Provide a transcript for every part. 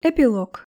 Эпилог.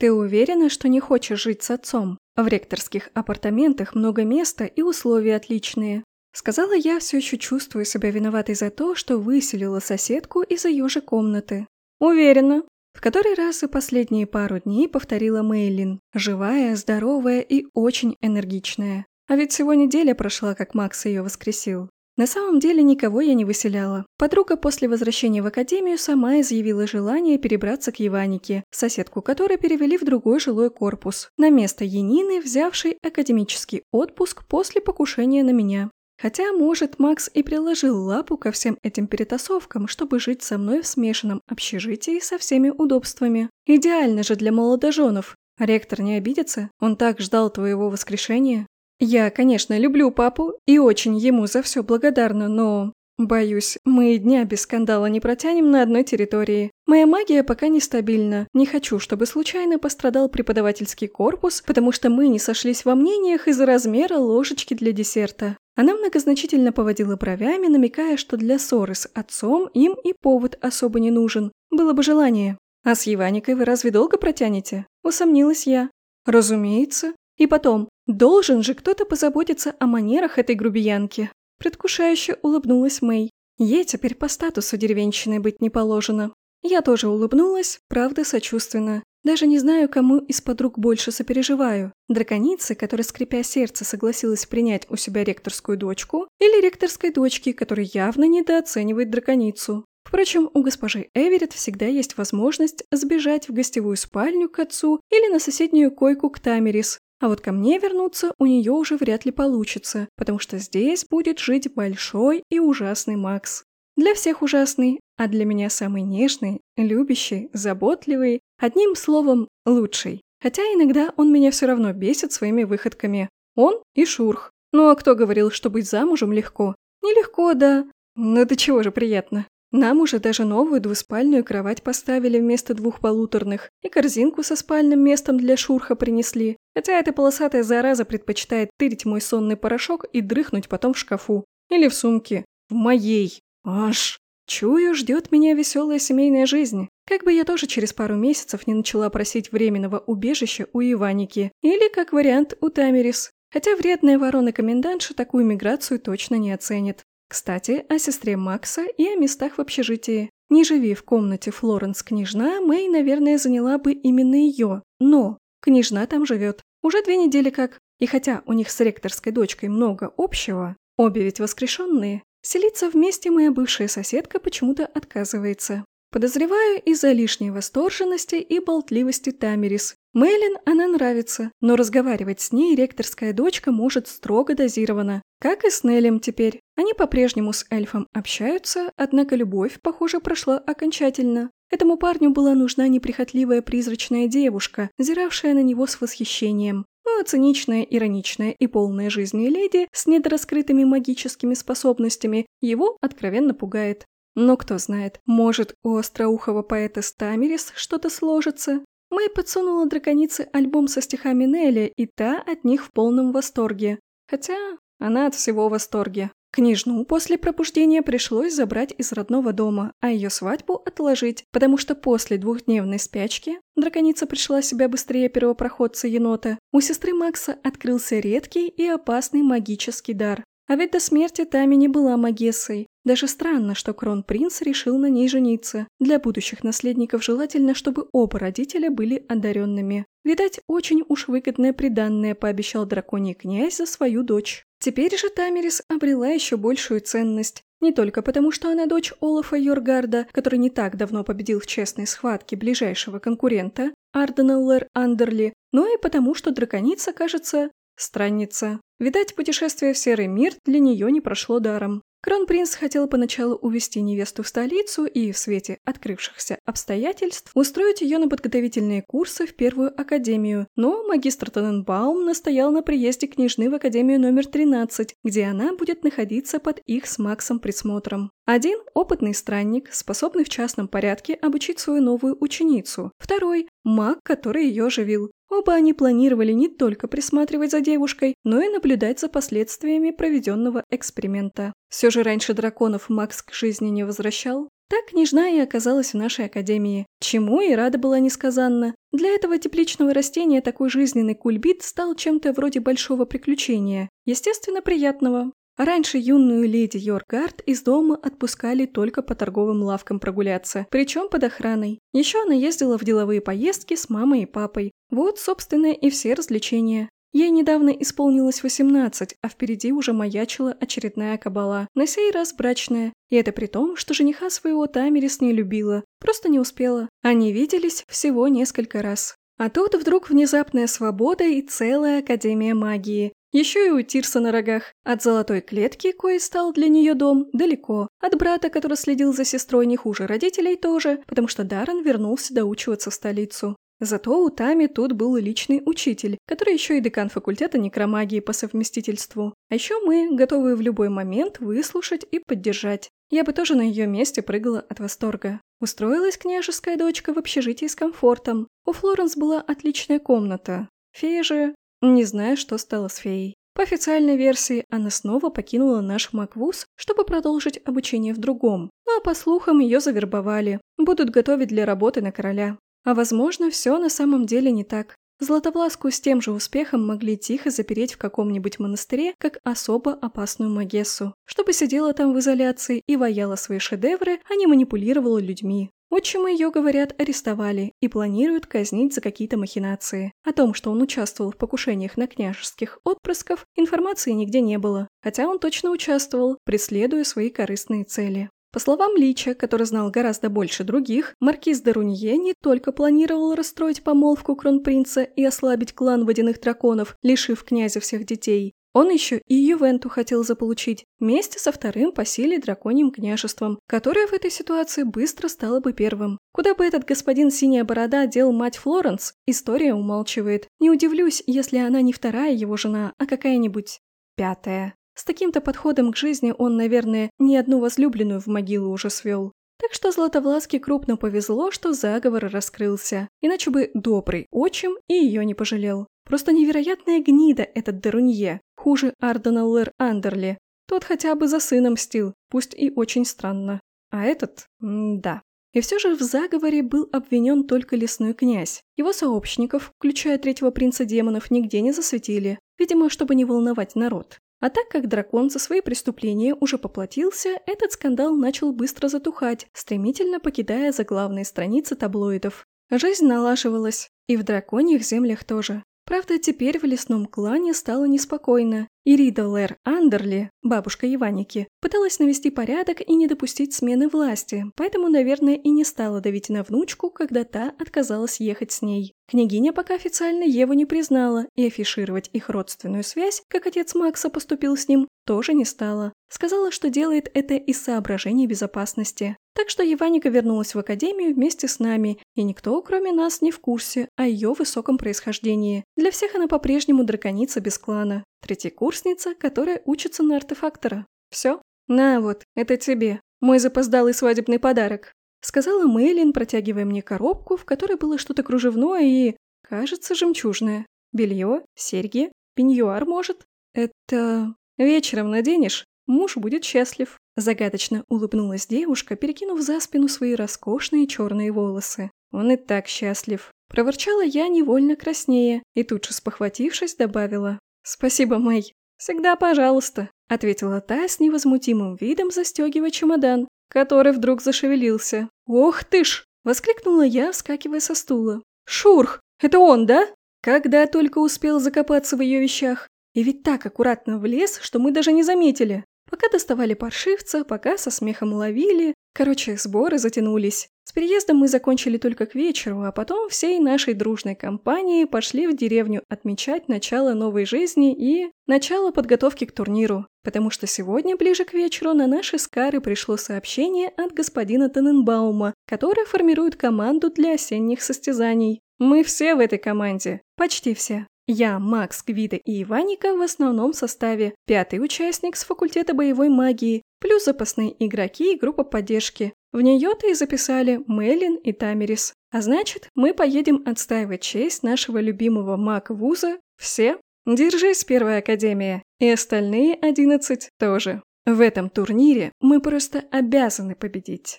Ты уверена, что не хочешь жить с отцом? В ректорских апартаментах много места и условия отличные. Сказала я, все еще чувствуя себя виноватой за то, что выселила соседку из ее же комнаты. Уверена. В который раз и последние пару дней повторила Мейлин. Живая, здоровая и очень энергичная. А ведь всего неделя прошла, как Макс ее воскресил. На самом деле никого я не выселяла. Подруга после возвращения в академию сама изъявила желание перебраться к Иванике, соседку которой перевели в другой жилой корпус, на место Янины, взявшей академический отпуск после покушения на меня. Хотя, может, Макс и приложил лапу ко всем этим перетасовкам, чтобы жить со мной в смешанном общежитии со всеми удобствами. Идеально же для молодоженов. Ректор не обидится? Он так ждал твоего воскрешения. Я, конечно, люблю папу и очень ему за все благодарна, но... Боюсь, мы и дня без скандала не протянем на одной территории. Моя магия пока нестабильна. Не хочу, чтобы случайно пострадал преподавательский корпус, потому что мы не сошлись во мнениях из-за размера ложечки для десерта. Она многозначительно поводила бровями, намекая, что для ссоры с отцом им и повод особо не нужен. Было бы желание. А с Еваникой вы разве долго протянете? Усомнилась я. Разумеется. И потом, Должен же кто-то позаботиться о манерах этой грубиянки. Предвкушающе улыбнулась Мэй. Ей теперь по статусу деревенщины быть не положено. Я тоже улыбнулась, правда сочувственно. Даже не знаю, кому из подруг больше сопереживаю. Драконице, которая, скрипя сердце, согласилась принять у себя ректорскую дочку, или ректорской дочке, которая явно недооценивает драконицу. Впрочем, у госпожи Эверетт всегда есть возможность сбежать в гостевую спальню к отцу или на соседнюю койку к Тамерис, а вот ко мне вернуться у нее уже вряд ли получится, потому что здесь будет жить большой и ужасный Макс. Для всех ужасный, а для меня самый нежный, любящий, заботливый, одним словом, лучший. Хотя иногда он меня все равно бесит своими выходками. Он и Шурх. Ну а кто говорил, что быть замужем легко? Нелегко, да. Но до чего же приятно. Нам уже даже новую двуспальную кровать поставили вместо двух полуторных, и корзинку со спальным местом для шурха принесли, хотя эта полосатая зараза предпочитает тырить мой сонный порошок и дрыхнуть потом в шкафу. Или в сумке. В моей. Аж. Чую, ждет меня веселая семейная жизнь. Как бы я тоже через пару месяцев не начала просить временного убежища у Иваники. Или, как вариант, у Тамерис. Хотя вредная ворона-комендантша такую миграцию точно не оценит. Кстати, о сестре Макса и о местах в общежитии. Не живи в комнате Флоренс княжна, Мэй, наверное, заняла бы именно ее. Но княжна там живет. Уже две недели как. И хотя у них с ректорской дочкой много общего, обе ведь воскрешенные, селиться вместе моя бывшая соседка почему-то отказывается. Подозреваю из-за лишней восторженности и болтливости Тамерис. Мэйлин она нравится, но разговаривать с ней ректорская дочка может строго дозированно. Как и с Нелем теперь. Они по-прежнему с эльфом общаются, однако любовь, похоже, прошла окончательно. Этому парню была нужна неприхотливая призрачная девушка, зиравшая на него с восхищением. Ну а циничная, ироничная и полная жизни леди с недораскрытыми магическими способностями его откровенно пугает. Но кто знает, может, у остроухого поэта Стамерис что-то сложится? Мэй подсунула драконице альбом со стихами Нелли, и та от них в полном восторге. Хотя она от всего в восторге. Княжну после пробуждения пришлось забрать из родного дома, а ее свадьбу отложить, потому что после двухдневной спячки драконица пришла себя быстрее первопроходца енота. У сестры Макса открылся редкий и опасный магический дар. А ведь до смерти Тами не была магессой. Даже странно, что кронпринц решил на ней жениться. Для будущих наследников желательно, чтобы оба родителя были одаренными. Видать, очень уж выгодное приданное пообещал драконий князь за свою дочь. Теперь же Тамерис обрела еще большую ценность. Не только потому, что она дочь Олафа Йоргарда, который не так давно победил в честной схватке ближайшего конкурента, Арденеллер Андерли, но и потому, что драконица, кажется, странница. Видать, путешествие в Серый мир для нее не прошло даром. Кронпринц хотел поначалу увезти невесту в столицу и, в свете открывшихся обстоятельств, устроить ее на подготовительные курсы в первую академию, но магистр Тоненбаум настоял на приезде княжны в академию номер 13, где она будет находиться под их с Максом присмотром. Один – опытный странник, способный в частном порядке обучить свою новую ученицу. Второй – маг, который ее оживил. Оба они планировали не только присматривать за девушкой, но и наблюдать за последствиями проведенного эксперимента. Все же раньше драконов Макс к жизни не возвращал. Так княжна и оказалась в нашей академии, чему и рада была несказанно. Для этого тепличного растения такой жизненный кульбит стал чем-то вроде большого приключения, естественно, приятного. Раньше юную леди Йоргард из дома отпускали только по торговым лавкам прогуляться, причем под охраной. Еще она ездила в деловые поездки с мамой и папой. Вот, собственно, и все развлечения. Ей недавно исполнилось 18, а впереди уже маячила очередная кабала, на сей раз брачная. И это при том, что жениха своего Тамерис не любила, просто не успела. Они виделись всего несколько раз. А тут вдруг внезапная свобода и целая Академия магии. Еще и у Тирса на рогах. От золотой клетки, кое стал для нее дом, далеко. От брата, который следил за сестрой не хуже родителей тоже, потому что Даррен вернулся доучиваться в столицу. Зато у Тами тут был личный учитель, который еще и декан факультета некромагии по совместительству. А еще мы, готовые в любой момент выслушать и поддержать. Я бы тоже на ее месте прыгала от восторга. Устроилась княжеская дочка в общежитии с комфортом. У Флоренс была отличная комната. Фея же... Не знаю, что стало с феей. По официальной версии, она снова покинула наш Маквуз, чтобы продолжить обучение в другом. Ну а по слухам, ее завербовали. Будут готовить для работы на короля. А возможно, все на самом деле не так. Златовласку с тем же успехом могли тихо запереть в каком-нибудь монастыре, как особо опасную магессу, чтобы сидела там в изоляции и ваяла свои шедевры, а не манипулировала людьми. Отчима ее, говорят, арестовали и планируют казнить за какие-то махинации. О том, что он участвовал в покушениях на княжеских отпрысков, информации нигде не было, хотя он точно участвовал, преследуя свои корыстные цели. По словам Лича, который знал гораздо больше других, маркиз де Рунье не только планировал расстроить помолвку кронпринца и ослабить клан водяных драконов, лишив князя всех детей, он еще и Ювенту хотел заполучить, вместе со вторым по силе драконьим княжеством, которое в этой ситуации быстро стало бы первым. Куда бы этот господин Синяя Борода дел мать Флоренс, история умалчивает. Не удивлюсь, если она не вторая его жена, а какая-нибудь пятая. С таким-то подходом к жизни он, наверное, ни одну возлюбленную в могилу уже свел. Так что Златовласке крупно повезло, что заговор раскрылся. Иначе бы добрый отчим и ее не пожалел. Просто невероятная гнида этот Дерунье. Хуже Ардена Лэр Андерли. Тот хотя бы за сыном мстил, пусть и очень странно. А этот? М да. И все же в заговоре был обвинен только лесной князь. Его сообщников, включая третьего принца демонов, нигде не засветили. Видимо, чтобы не волновать народ. А так как дракон за свои преступления уже поплатился, этот скандал начал быстро затухать, стремительно покидая заглавные страницы таблоидов. Жизнь налаживалась, и в драконьих землях тоже. Правда, теперь в лесном клане стало неспокойно. Ирида Лэр Андерли, бабушка Иваники, пыталась навести порядок и не допустить смены власти, поэтому, наверное, и не стала давить на внучку, когда та отказалась ехать с ней. Княгиня пока официально Еву не признала, и афишировать их родственную связь, как отец Макса поступил с ним, тоже не стала. Сказала, что делает это из соображений безопасности. Так что Еваника вернулась в академию вместе с нами, и никто, кроме нас, не в курсе о ее высоком происхождении. Для всех она по-прежнему драконица без клана. Третьекурсница, которая учится на артефактора. Все? На вот, это тебе. Мой запоздалый свадебный подарок. Сказала Мэйлин, протягивая мне коробку, в которой было что-то кружевное и, кажется, жемчужное. Белье, серьги, пеньюар, может? Это... Вечером наденешь? Муж будет счастлив. Загадочно улыбнулась девушка, перекинув за спину свои роскошные черные волосы. Он и так счастлив. Проворчала я невольно краснее и тут же спохватившись добавила. «Спасибо, Мэй. Всегда пожалуйста», — ответила та с невозмутимым видом, застегивая чемодан, который вдруг зашевелился. «Ох ты ж!» — воскликнула я, вскакивая со стула. «Шурх! Это он, да?» Когда только успел закопаться в ее вещах. И ведь так аккуратно влез, что мы даже не заметили. Пока доставали паршивца, пока со смехом ловили. Короче, сборы затянулись. С переездом мы закончили только к вечеру, а потом всей нашей дружной компанией пошли в деревню отмечать начало новой жизни и начало подготовки к турниру. Потому что сегодня, ближе к вечеру, на наши скары пришло сообщение от господина Тененбаума, который формирует команду для осенних состязаний. Мы все в этой команде. Почти все. Я, Макс, Гвида и Иваника в основном составе, пятый участник с факультета боевой магии, плюс запасные игроки и группа поддержки. В нее-то и записали Мелин и Тамерис. А значит, мы поедем отстаивать честь нашего любимого маг-вуза все. Держись, Первая Академия. И остальные одиннадцать тоже. В этом турнире мы просто обязаны победить.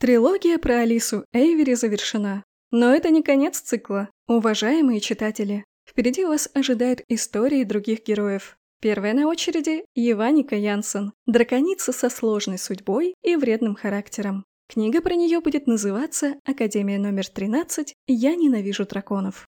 Трилогия про Алису Эйвери завершена. Но это не конец цикла. Уважаемые читатели, впереди вас ожидают истории других героев. Первая на очереди – Еваника Янсен, драконица со сложной судьбой и вредным характером. Книга про нее будет называться «Академия номер 13. Я ненавижу драконов».